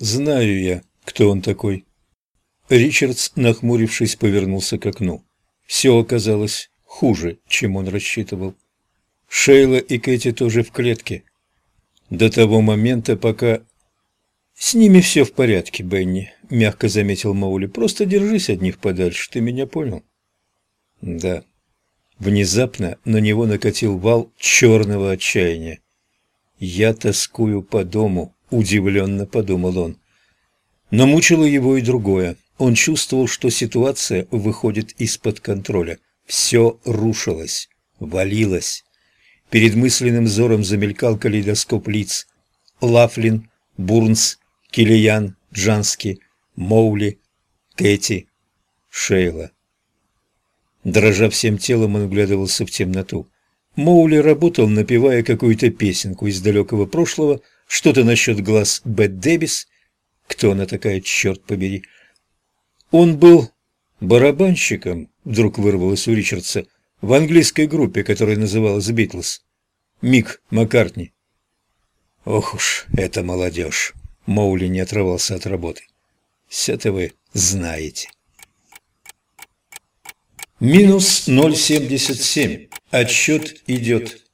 Знаю я, кто он такой. Ричардс, нахмурившись, повернулся к окну. Все оказалось хуже, чем он рассчитывал. Шейла и Кэти тоже в клетке. До того момента, пока... «С ними все в порядке, Бенни», — мягко заметил Маули. «Просто держись от них подальше, ты меня понял?» «Да». Внезапно на него накатил вал черного отчаяния. «Я тоскую по дому», — удивленно подумал он. Но мучило его и другое. Он чувствовал, что ситуация выходит из-под контроля. Все рушилось, валилось. Перед мысленным взором замелькал калейдоскоп лиц. Лафлин, Бурнс, Килиян, Джански, Моули, Кэти, Шейла. Дрожа всем телом, он вглядывался в темноту. Моули работал, напевая какую-то песенку из далекого прошлого, что-то насчет глаз Бет Дэвис. Кто она такая, черт побери? Он был барабанщиком, вдруг вырвалось у Ричардса, в английской группе, которая называлась «Битлз». Мик Маккартни. Ох уж, это молодежь. Моули не отрывался от работы. Все-то вы знаете. Минус 0,77. Отсчет идет.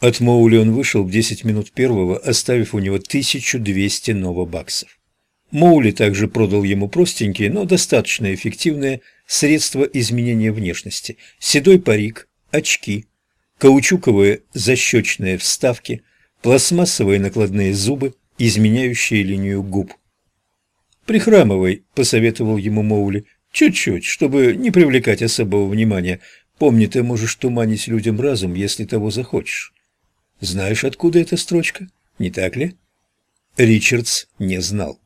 От Моули он вышел в 10 минут первого, оставив у него 1200 новобаксов. Моули также продал ему простенькие, но достаточно эффективные средства изменения внешности. Седой парик, очки, каучуковые защечные вставки, пластмассовые накладные зубы, изменяющие линию губ. «Прихрамывай», — посоветовал ему Моули, — «чуть-чуть, чтобы не привлекать особого внимания. Помни, ты можешь туманить людям разум, если того захочешь». Знаешь, откуда эта строчка, не так ли? Ричардс не знал.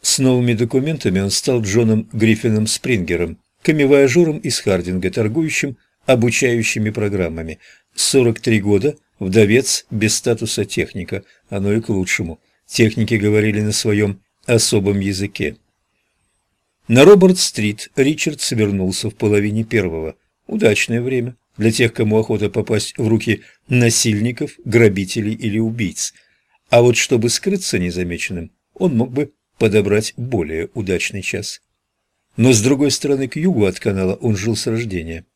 С новыми документами он стал Джоном Гриффином Спрингером, камевояжером из Хардинга, торгующим обучающими программами. 43 года, вдовец без статуса техника, оно и к лучшему. Техники говорили на своем особом языке. На Роберт-стрит Ричард свернулся в половине первого. Удачное время для тех, кому охота попасть в руки насильников, грабителей или убийц. А вот чтобы скрыться незамеченным, он мог бы подобрать более удачный час. Но с другой стороны, к югу от канала он жил с рождения.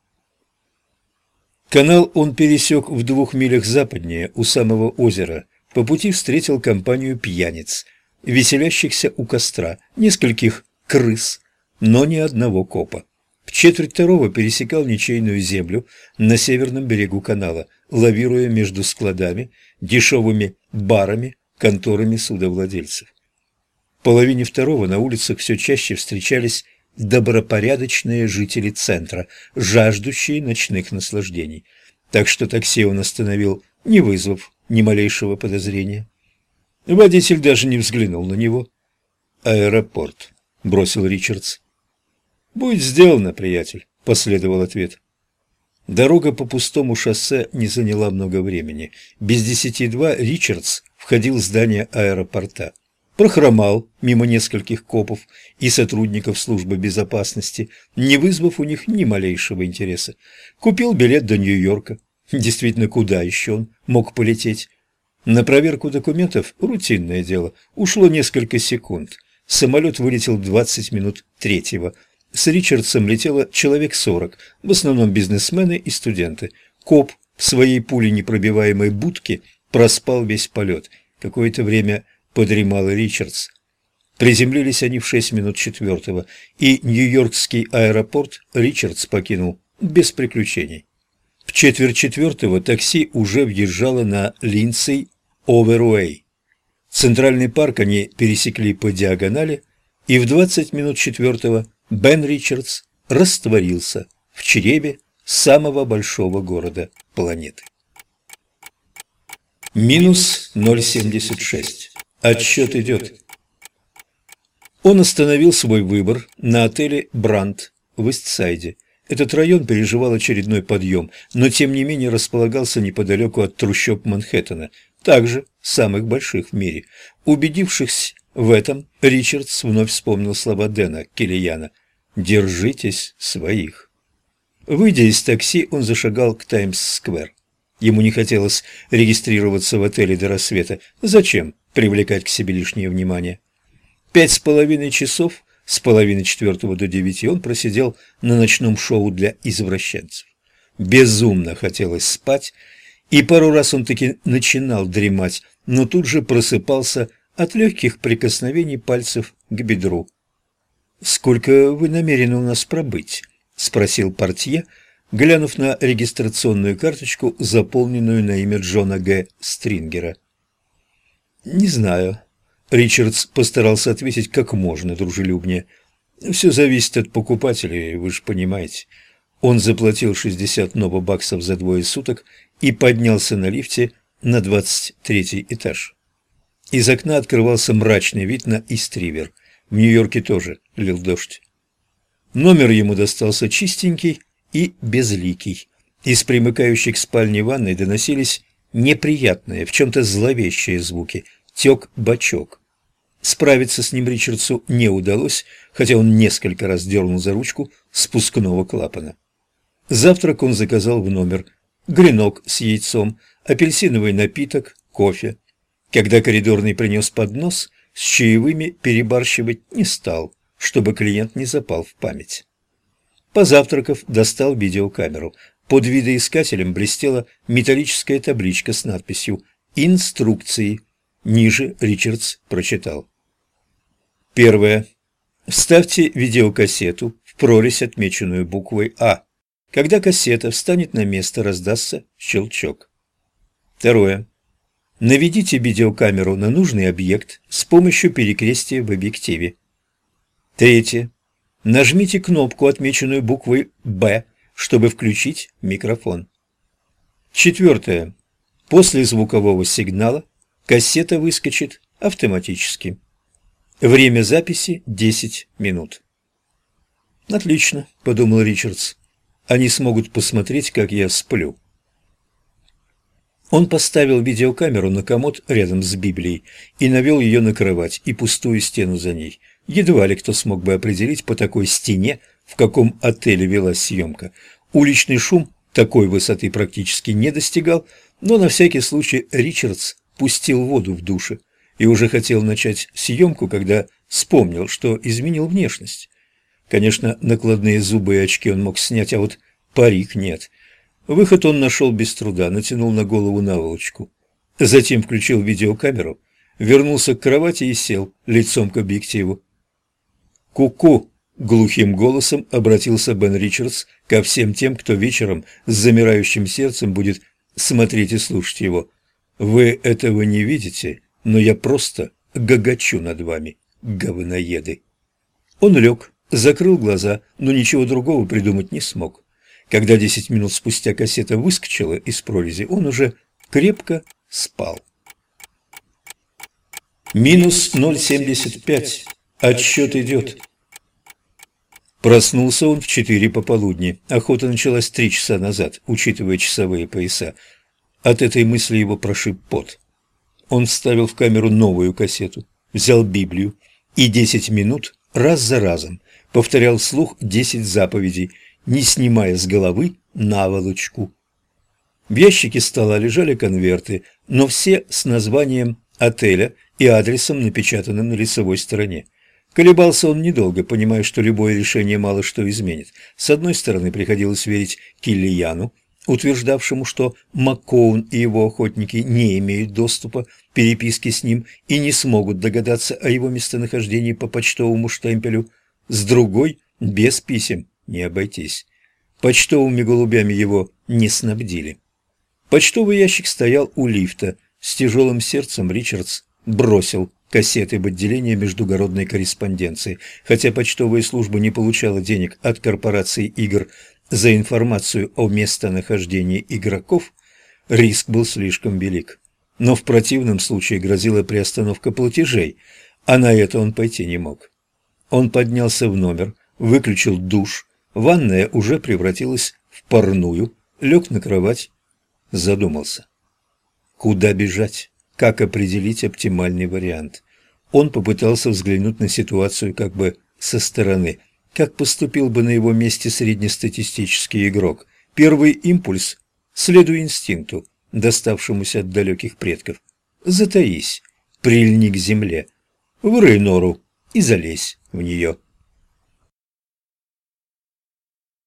Канал он пересек в двух милях западнее, у самого озера. По пути встретил компанию пьяниц, веселящихся у костра, нескольких крыс, но ни одного копа. Четверть второго пересекал ничейную землю на северном берегу канала, лавируя между складами, дешевыми барами, конторами судовладельцев. В половине второго на улицах все чаще встречались добропорядочные жители центра, жаждущие ночных наслаждений. Так что такси он остановил, не вызвав ни малейшего подозрения. Водитель даже не взглянул на него. «Аэропорт», — бросил Ричардс. «Будет сделано, приятель», — последовал ответ. Дорога по пустому шоссе не заняла много времени. Без десяти два Ричардс входил в здание аэропорта прохромал мимо нескольких копов и сотрудников службы безопасности, не вызвав у них ни малейшего интереса. Купил билет до Нью-Йорка. Действительно, куда еще он мог полететь? На проверку документов, рутинное дело, ушло несколько секунд. Самолет вылетел 20 минут третьего. С Ричардсом летело человек 40, в основном бизнесмены и студенты. Коп в своей пуленепробиваемой будке проспал весь полет. Какое-то время подремал Ричардс. Приземлились они в шесть минут четвертого, и Нью-Йоркский аэропорт Ричардс покинул без приключений. В четверть четвертого такси уже въезжало на Линдсей Оверуэй. Центральный парк они пересекли по диагонали, и в двадцать минут четвертого Бен Ричардс растворился в чреве самого большого города планеты. Минус 0,76 Отсчет идет. Он остановил свой выбор на отеле «Брандт» в Истсайде. Этот район переживал очередной подъем, но тем не менее располагался неподалеку от трущоб Манхэттена, также самых больших в мире. Убедившись в этом, Ричардс вновь вспомнил слова Дэна Келлияна «Держитесь своих». Выйдя из такси, он зашагал к Таймс-сквер. Ему не хотелось регистрироваться в отеле до рассвета. Зачем? привлекать к себе лишнее внимание. Пять с половиной часов, с половины четвертого до девяти, он просидел на ночном шоу для извращенцев. Безумно хотелось спать, и пару раз он таки начинал дремать, но тут же просыпался от легких прикосновений пальцев к бедру. «Сколько вы намерены у нас пробыть?» — спросил портье, глянув на регистрационную карточку, заполненную на имя Джона Г. Стрингера. «Не знаю». Ричардс постарался ответить как можно дружелюбнее. «Все зависит от покупателей, вы же понимаете». Он заплатил 60 новобаксов за двое суток и поднялся на лифте на 23 этаж. Из окна открывался мрачный вид на Истривер. В Нью-Йорке тоже лил дождь. Номер ему достался чистенький и безликий. Из примыкающей к спальне ванной доносились неприятные, в чем-то зловещие звуки. Тек бачок. Справиться с ним Ричардсу не удалось, хотя он несколько раз дернул за ручку спускного клапана. Завтрак он заказал в номер. Гренок с яйцом, апельсиновый напиток, кофе. Когда коридорный принес поднос, с чаевыми перебарщивать не стал, чтобы клиент не запал в память. Позавтракав, достал видеокамеру. Под видоискателем блестела металлическая табличка с надписью «Инструкции». Ниже Ричардс прочитал. Первое. Вставьте видеокассету в прорезь, отмеченную буквой «А». Когда кассета встанет на место, раздастся щелчок. Второе. Наведите видеокамеру на нужный объект с помощью перекрестия в объективе. Третье. Нажмите кнопку, отмеченную буквой «Б», чтобы включить микрофон. Четвертое. После звукового сигнала кассета выскочит автоматически. Время записи 10 минут. «Отлично», — подумал Ричардс. «Они смогут посмотреть, как я сплю». Он поставил видеокамеру на комод рядом с Библией и навел ее на кровать и пустую стену за ней. Едва ли кто смог бы определить по такой стене, в каком отеле велась съемка. Уличный шум такой высоты практически не достигал, но на всякий случай Ричардс пустил воду в душе и уже хотел начать съемку, когда вспомнил, что изменил внешность. Конечно, накладные зубы и очки он мог снять, а вот парик нет – Выход он нашел без труда, натянул на голову наволочку. Затем включил видеокамеру, вернулся к кровати и сел лицом к объективу. «Ку-ку!» — глухим голосом обратился Бен Ричардс ко всем тем, кто вечером с замирающим сердцем будет смотреть и слушать его. «Вы этого не видите, но я просто гагачу над вами, говноеды!» Он лег, закрыл глаза, но ничего другого придумать не смог. Когда десять минут спустя кассета выскочила из прорези, он уже крепко спал. Минус 0,75. Отсчет идет. Проснулся он в четыре пополудни. Охота началась три часа назад, учитывая часовые пояса. От этой мысли его прошиб пот. Он вставил в камеру новую кассету, взял Библию и десять минут раз за разом повторял вслух десять заповедей – не снимая с головы наволочку. В ящике стола лежали конверты, но все с названием отеля и адресом, напечатанным на лицевой стороне. Колебался он недолго, понимая, что любое решение мало что изменит. С одной стороны, приходилось верить Киллияну, утверждавшему, что Маккоун и его охотники не имеют доступа к переписке с ним и не смогут догадаться о его местонахождении по почтовому штемпелю. С другой, без писем не обойтись. Почтовыми голубями его не снабдили. Почтовый ящик стоял у лифта. С тяжелым сердцем Ричардс бросил кассеты в отделение междугородной корреспонденции. Хотя почтовая служба не получала денег от корпорации игр за информацию о местонахождении игроков, риск был слишком велик. Но в противном случае грозила приостановка платежей, а на это он пойти не мог. Он поднялся в номер, выключил душ, Ванная уже превратилась в парную, лег на кровать, задумался. Куда бежать? Как определить оптимальный вариант? Он попытался взглянуть на ситуацию как бы со стороны. Как поступил бы на его месте среднестатистический игрок? Первый импульс – следуй инстинкту, доставшемуся от далеких предков. Затаись. прильни к земле. Вырой нору и залезь в нее.